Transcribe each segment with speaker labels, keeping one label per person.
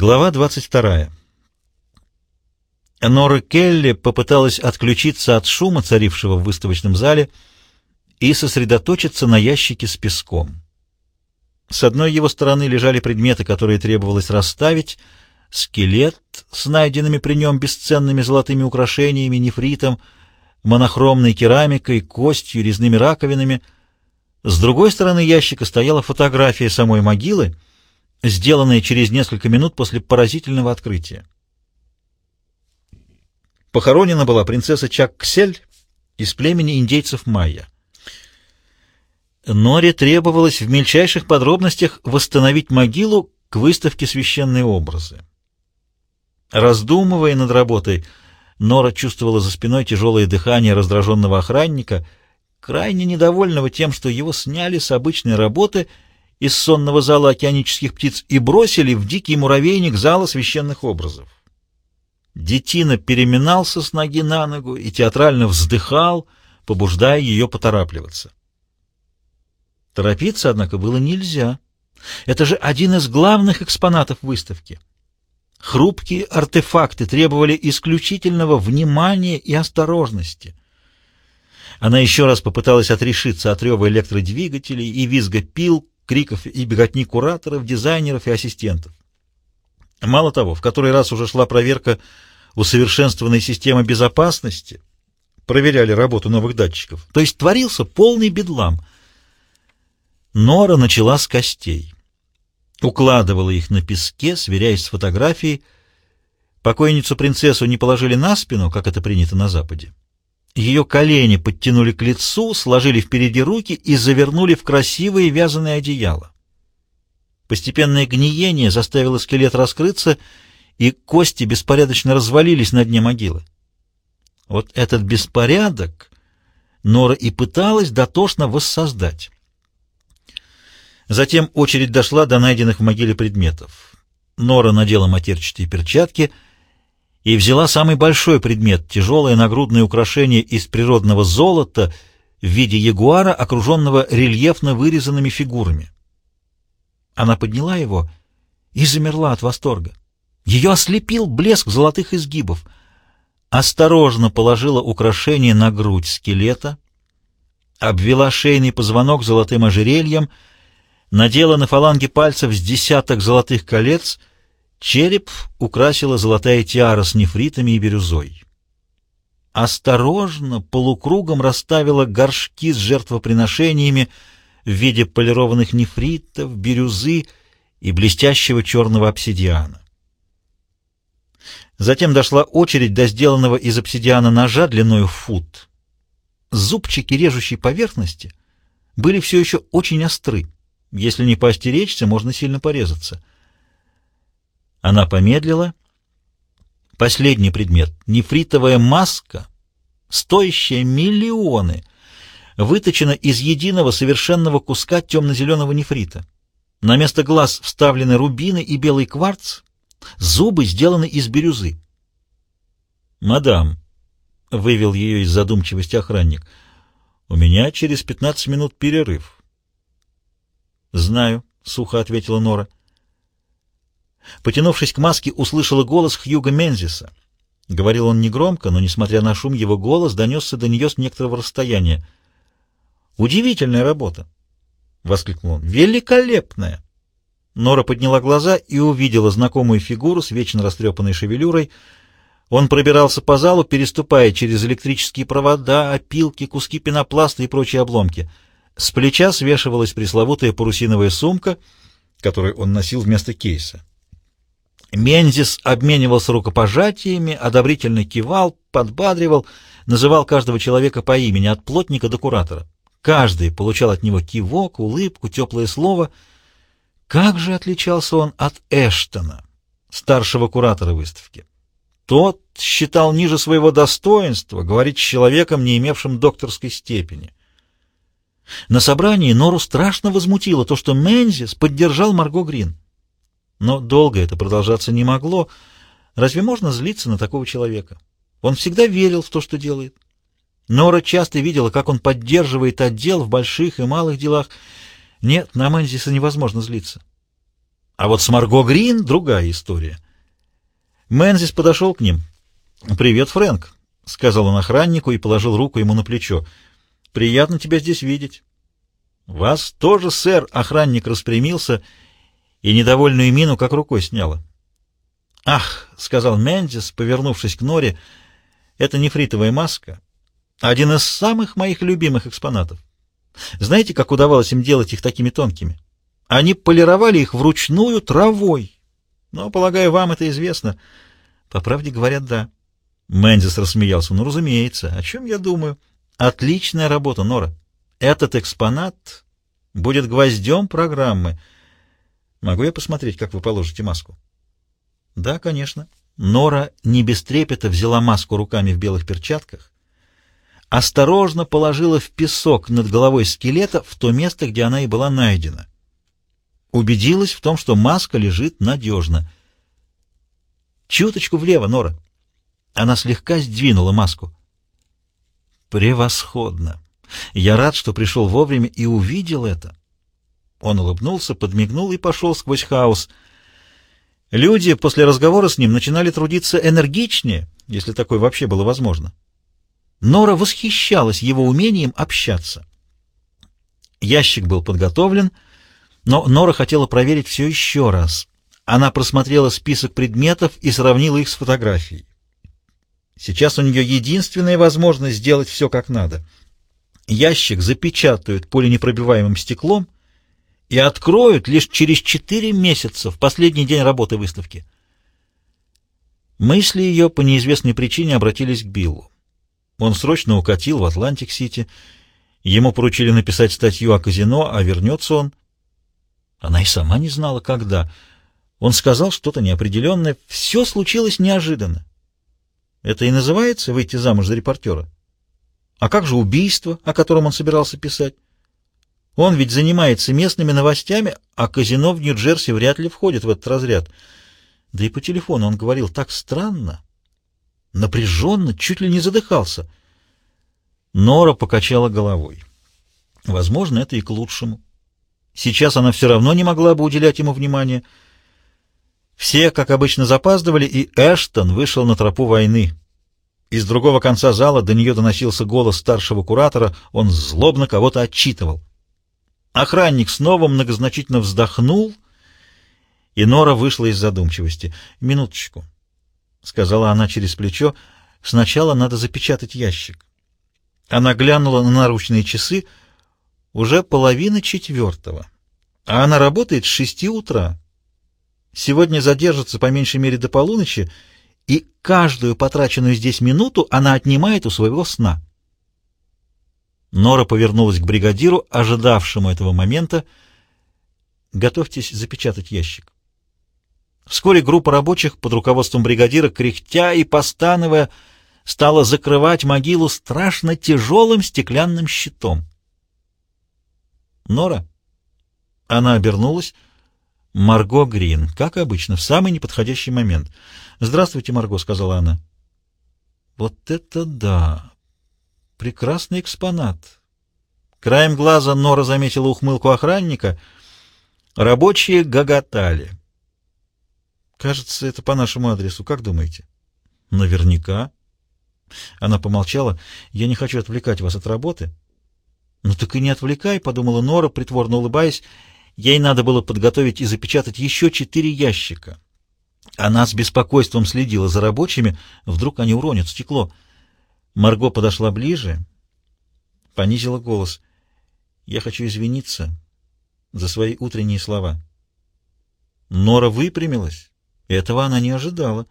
Speaker 1: Глава 22. Нора Келли попыталась отключиться от шума, царившего в выставочном зале, и сосредоточиться на ящике с песком. С одной его стороны лежали предметы, которые требовалось расставить, скелет с найденными при нем бесценными золотыми украшениями, нефритом, монохромной керамикой, костью, резными раковинами. С другой стороны ящика стояла фотография самой могилы, сделанная через несколько минут после поразительного открытия. Похоронена была принцесса Чакксель из племени индейцев майя. Норе требовалось в мельчайших подробностях восстановить могилу к выставке «Священные образы». Раздумывая над работой, Нора чувствовала за спиной тяжелое дыхание раздраженного охранника, крайне недовольного тем, что его сняли с обычной работы из сонного зала океанических птиц и бросили в дикий муравейник зала священных образов. Детина переминался с ноги на ногу и театрально вздыхал, побуждая ее поторапливаться. Торопиться, однако, было нельзя. Это же один из главных экспонатов выставки. Хрупкие артефакты требовали исключительного внимания и осторожности. Она еще раз попыталась отрешиться от рева электродвигателей и визга пил, криков и беготни кураторов, дизайнеров и ассистентов. Мало того, в который раз уже шла проверка усовершенствованной системы безопасности, проверяли работу новых датчиков, то есть творился полный бедлам. Нора начала с костей. Укладывала их на песке, сверяясь с фотографией. Покойницу-принцессу не положили на спину, как это принято на Западе. Ее колени подтянули к лицу, сложили впереди руки и завернули в красивые вязаные одеяла. Постепенное гниение заставило скелет раскрыться, и кости беспорядочно развалились на дне могилы. Вот этот беспорядок Нора и пыталась дотошно воссоздать. Затем очередь дошла до найденных в могиле предметов. Нора надела матерчатые перчатки и взяла самый большой предмет — тяжелое нагрудное украшение из природного золота в виде ягуара, окруженного рельефно вырезанными фигурами. Она подняла его и замерла от восторга. Ее ослепил блеск золотых изгибов. Осторожно положила украшение на грудь скелета, обвела шейный позвонок золотым ожерельем, надела на фаланги пальцев с десяток золотых колец, череп украсила золотая тиара с нефритами и бирюзой. Осторожно, полукругом расставила горшки с жертвоприношениями, в виде полированных нефритов, бирюзы и блестящего черного обсидиана. Затем дошла очередь до сделанного из обсидиана ножа длиною в фут. Зубчики режущей поверхности были все еще очень остры. Если не поостеречься, можно сильно порезаться. Она помедлила. Последний предмет — нефритовая маска, стоящая миллионы — выточена из единого совершенного куска темно-зеленого нефрита. На место глаз вставлены рубины и белый кварц, зубы сделаны из бирюзы. «Мадам», — вывел ее из задумчивости охранник, — «у меня через пятнадцать минут перерыв». «Знаю», — сухо ответила Нора. Потянувшись к маске, услышала голос Хьюга Мензиса. Говорил он негромко, но, несмотря на шум, его голос донесся до нее с некоторого расстояния. Удивительная работа! — воскликнул он. — Великолепная! Нора подняла глаза и увидела знакомую фигуру с вечно растрепанной шевелюрой. Он пробирался по залу, переступая через электрические провода, опилки, куски пенопласта и прочие обломки. С плеча свешивалась пресловутая парусиновая сумка, которую он носил вместо кейса. Мензис обменивался рукопожатиями, одобрительно кивал, подбадривал, называл каждого человека по имени, от плотника до куратора. Каждый получал от него кивок, улыбку, теплое слово. Как же отличался он от Эштона, старшего куратора выставки? Тот считал ниже своего достоинства говорить с человеком, не имевшим докторской степени. На собрании Нору страшно возмутило то, что Мензис поддержал Марго Грин. Но долго это продолжаться не могло. Разве можно злиться на такого человека? Он всегда верил в то, что делает. Нора часто видела, как он поддерживает отдел в больших и малых делах. Нет, на Мэнзиса невозможно злиться. А вот с Марго Грин другая история. Мензис подошел к ним. «Привет, Фрэнк», — сказал он охраннику и положил руку ему на плечо. «Приятно тебя здесь видеть». «Вас тоже, сэр!» — охранник распрямился и недовольную мину как рукой сняло. «Ах!» — сказал Мензис, повернувшись к Норе. «Это нефритовая маска. Один из самых моих любимых экспонатов. Знаете, как удавалось им делать их такими тонкими? Они полировали их вручную травой. Но, полагаю, вам это известно. По правде говорят, да». Мензис рассмеялся. «Ну, разумеется. О чем я думаю? Отличная работа, Нора. Этот экспонат будет гвоздем программы». Могу я посмотреть, как вы положите маску? Да, конечно. Нора не без трепета взяла маску руками в белых перчатках, осторожно положила в песок над головой скелета в то место, где она и была найдена. Убедилась в том, что маска лежит надежно. Чуточку влево, Нора. Она слегка сдвинула маску. Превосходно! Я рад, что пришел вовремя и увидел это. Он улыбнулся, подмигнул и пошел сквозь хаос. Люди после разговора с ним начинали трудиться энергичнее, если такое вообще было возможно. Нора восхищалась его умением общаться. Ящик был подготовлен, но Нора хотела проверить все еще раз. Она просмотрела список предметов и сравнила их с фотографией. Сейчас у нее единственная возможность сделать все как надо. Ящик запечатают пуленепробиваемым стеклом — и откроют лишь через четыре месяца, в последний день работы выставки. Мысли ее по неизвестной причине обратились к Биллу. Он срочно укатил в Атлантик-Сити. Ему поручили написать статью о казино, а вернется он. Она и сама не знала, когда. Он сказал что-то неопределенное. Все случилось неожиданно. Это и называется выйти замуж за репортера. А как же убийство, о котором он собирался писать? Он ведь занимается местными новостями, а казино в Нью-Джерси вряд ли входит в этот разряд. Да и по телефону он говорил так странно, напряженно, чуть ли не задыхался. Нора покачала головой. Возможно, это и к лучшему. Сейчас она все равно не могла бы уделять ему внимания. Все, как обычно, запаздывали, и Эштон вышел на тропу войны. Из другого конца зала до нее доносился голос старшего куратора, он злобно кого-то отчитывал. Охранник снова многозначительно вздохнул, и Нора вышла из задумчивости. «Минуточку», — сказала она через плечо, — «сначала надо запечатать ящик». Она глянула на наручные часы, уже половина четвертого, а она работает с шести утра. Сегодня задержится по меньшей мере до полуночи, и каждую потраченную здесь минуту она отнимает у своего сна. Нора повернулась к бригадиру, ожидавшему этого момента. «Готовьтесь запечатать ящик». Вскоре группа рабочих под руководством бригадира, кряхтя и постановая, стала закрывать могилу страшно тяжелым стеклянным щитом. «Нора?» Она обернулась. «Марго Грин, как обычно, в самый неподходящий момент». «Здравствуйте, Марго», — сказала она. «Вот это да! Прекрасный экспонат. Краем глаза Нора заметила ухмылку охранника. Рабочие гоготали. Кажется, это по нашему адресу. Как думаете? Наверняка. Она помолчала. Я не хочу отвлекать вас от работы. Ну так и не отвлекай, подумала Нора, притворно улыбаясь. Ей надо было подготовить и запечатать еще четыре ящика. Она с беспокойством следила за рабочими. Вдруг они уронят стекло. Марго подошла ближе, понизила голос. «Я хочу извиниться за свои утренние слова». Нора выпрямилась. Этого она не ожидала.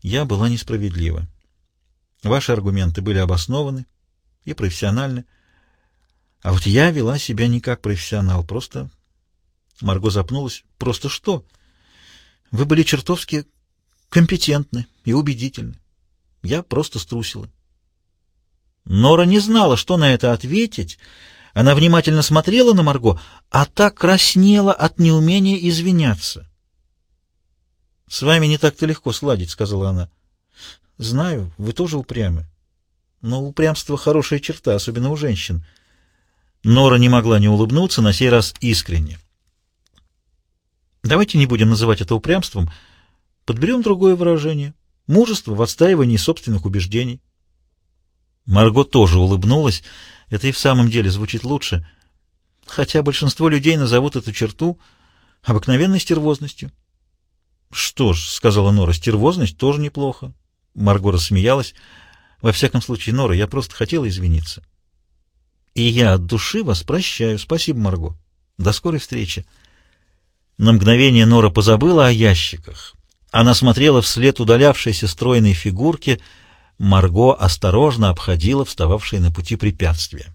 Speaker 1: Я была несправедлива. Ваши аргументы были обоснованы и профессиональны. А вот я вела себя не как профессионал, просто... Марго запнулась. Просто что? Вы были чертовски компетентны и убедительны. Я просто струсила. Нора не знала, что на это ответить. Она внимательно смотрела на Марго, а так краснела от неумения извиняться. «С вами не так-то легко сладить», — сказала она. «Знаю, вы тоже упрямы. Но упрямство — хорошая черта, особенно у женщин». Нора не могла не улыбнуться, на сей раз искренне. Давайте не будем называть это упрямством. Подберем другое выражение. Мужество в отстаивании собственных убеждений. Марго тоже улыбнулась. Это и в самом деле звучит лучше. Хотя большинство людей назовут эту черту обыкновенной стервозностью. — Что ж, — сказала Нора, — стервозность тоже неплохо. Марго рассмеялась. — Во всяком случае, Нора, я просто хотела извиниться. — И я от души вас прощаю. Спасибо, Марго. До скорой встречи. На мгновение Нора позабыла о ящиках. Она смотрела вслед удалявшейся стройной фигурке. Марго осторожно обходила встававшие на пути препятствия.